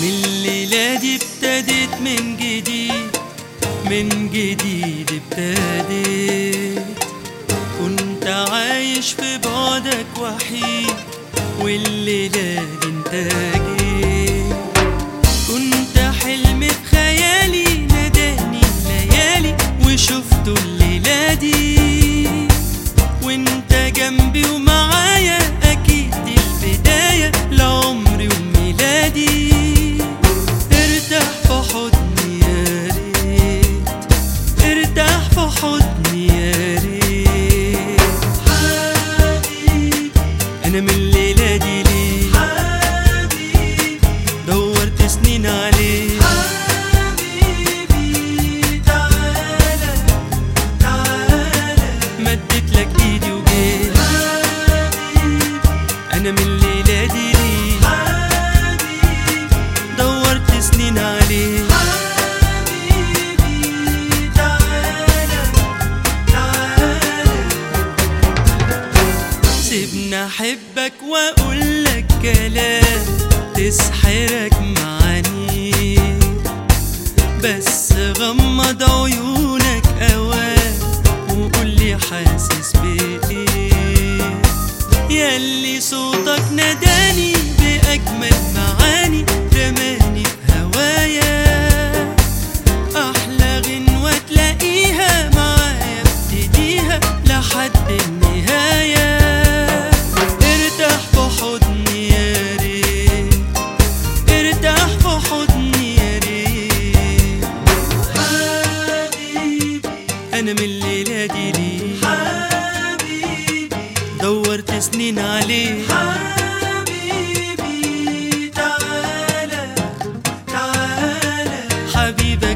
من دي ابتديت من جديد من جديد ابتديت كنت عايش في بعدك وحيد والليلة دي انت جيت كنت حلم في خيالي ناداني الليالي وشفته الليلة دي. وانت جنبي ومعايا يا ريت. حبيبي. أنا من الليلة دي ليه؟ حبيبي. دورت سنين عليه. حبيبي تعالى تعالى. مدت لك إيدي وجيت. أنا من الليلة دي ليه؟ دورت سنين عليه. أحبك وأقول لك كلام تسحرك معاني. بس غمض عيونك اوام وقول لي حاسس بإيه. ياللي صوتك ناداني بأجمل معاني رماني هوايا. أحلى غنوة تلاقيها معايا ابتديها لحد النهايه سنين عليه حبيبي تعالى تعالى. حبيبي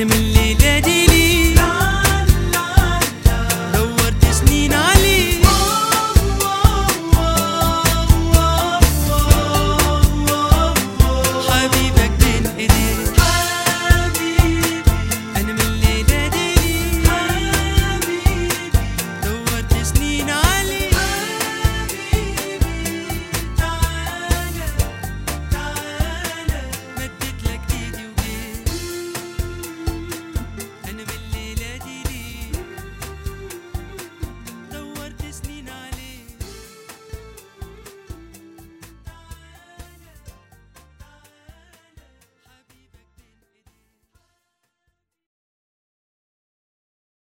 benim milli